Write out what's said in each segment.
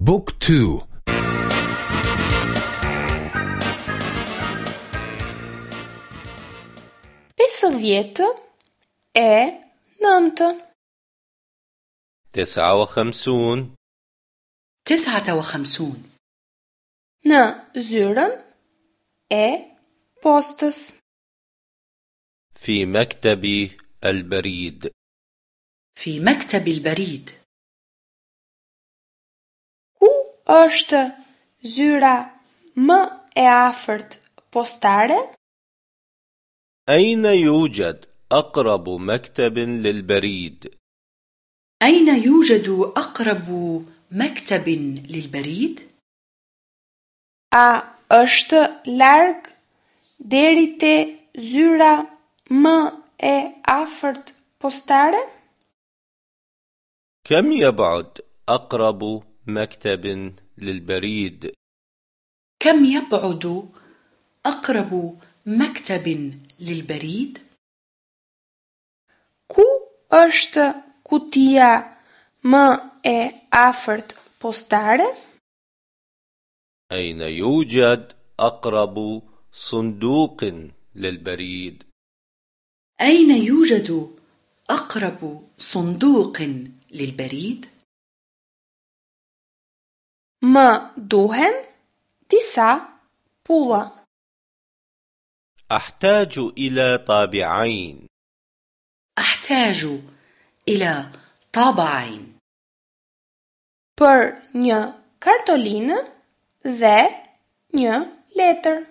بوك تو. بسوفيت اي نانت تسعة وخمسون. تسعة وخمسون. نا زورن اي بوستس في مكتب البريد في مكتب البريد është zyra më e afërt postare? أين يوجد أقرب مكتب للبريد؟ أين يوجد أقرب مكتب للبريد؟ A është larg deri te zyra më e afërt postare? كم يبعد أقرب مكتب للبريد؟ كم يبعد أقرب مكتب للبريد؟ Ku është kutia më e afërt postare? أين يوجد أقرب صندوق للبريد؟ أين يوجد أقرب صندوق للبريد؟ Duhen disa pulla. أحتاج إلى طابعين أحتاج إلى طابعين për një kartolinë dhe një letër.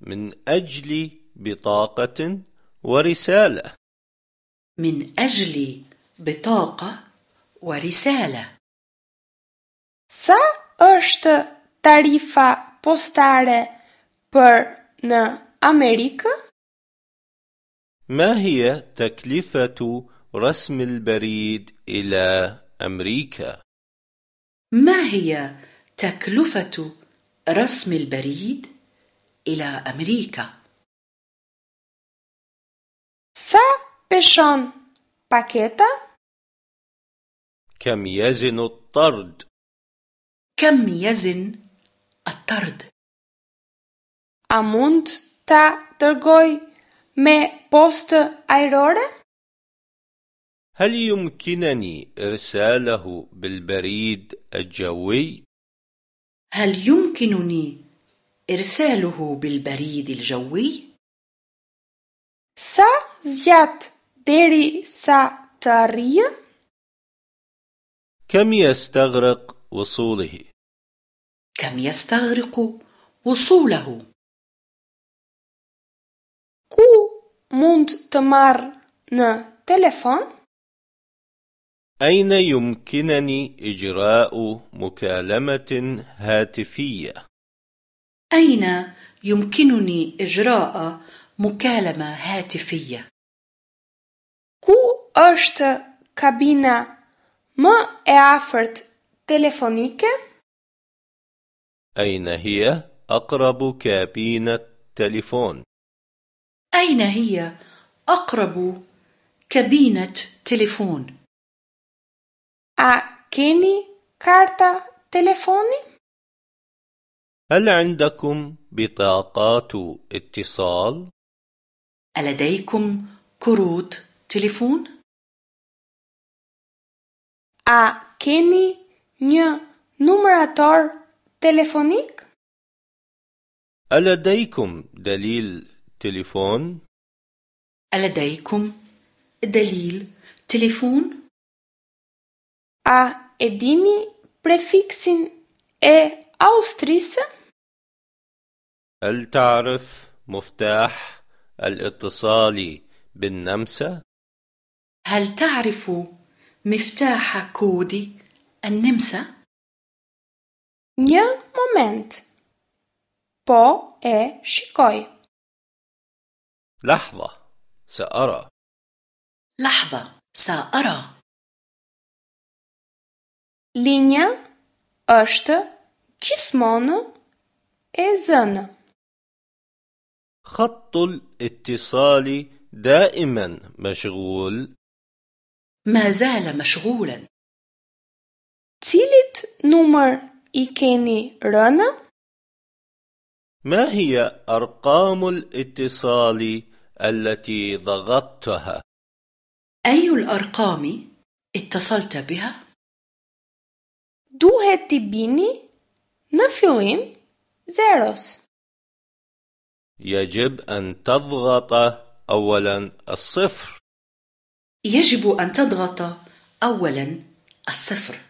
من أجل بطاقة ورسالة من أجل بطاقة ورسالة Sa është tarifa postare për në Amerikë? ما هي تكلفة رسم البريد إلى أمريكا؟ ما هي تكلفة رسم البريد إلى أمريكا؟ Sa peshon paketa? كم يزن الطرد؟ كم يزن الطرد؟ A mund ta dërgoj me postë ajrore? هل يمكنني إرساله بالبريد الجوي؟ هل يمكنني إرساله بالبريد الجوي؟ Sa zgjat deri sa të? كم يستغرق وصوله؟ كم يستغرق وصوله؟ Ku mund të marr në telefon? أين يمكنني إجراء مكالمة هاتفية؟ أين يمكنني إجراء مكالمة هاتفية؟ Ku është kabina më e afërt telefonike? أين هي أقرب كابينة تليفون؟ أين هي أقرب كابينة تليفون؟ A keni karta telefoni? هل عندكم بطاقات اتصال؟ ألديكم كروت تليفون؟ A keni një numërator telefonik? ألديكم دليل تليفون؟ ألديكم دليل تليفون؟ A e dini prefiksin e Austrisë? هل تعرف مفتاح الاتصال بالنمسا؟ هل تعرف مفتاح كود النمسا؟ Një moment. Po e shikoj. لحظة سأرى لحظة سأرى Linja është gjithmonë e zënë. خط الاتصال دائما مشغول ما زال مشغولا Cit numër i keni rënë? ما هي أرقام الاتصال التي ضغطتها؟ أي الأرقام اتصلت بها؟ Duhet t'i bini në fillim zeros. يجب أن تضغط أولا الصفر يجب أن تضغط أولا الصفر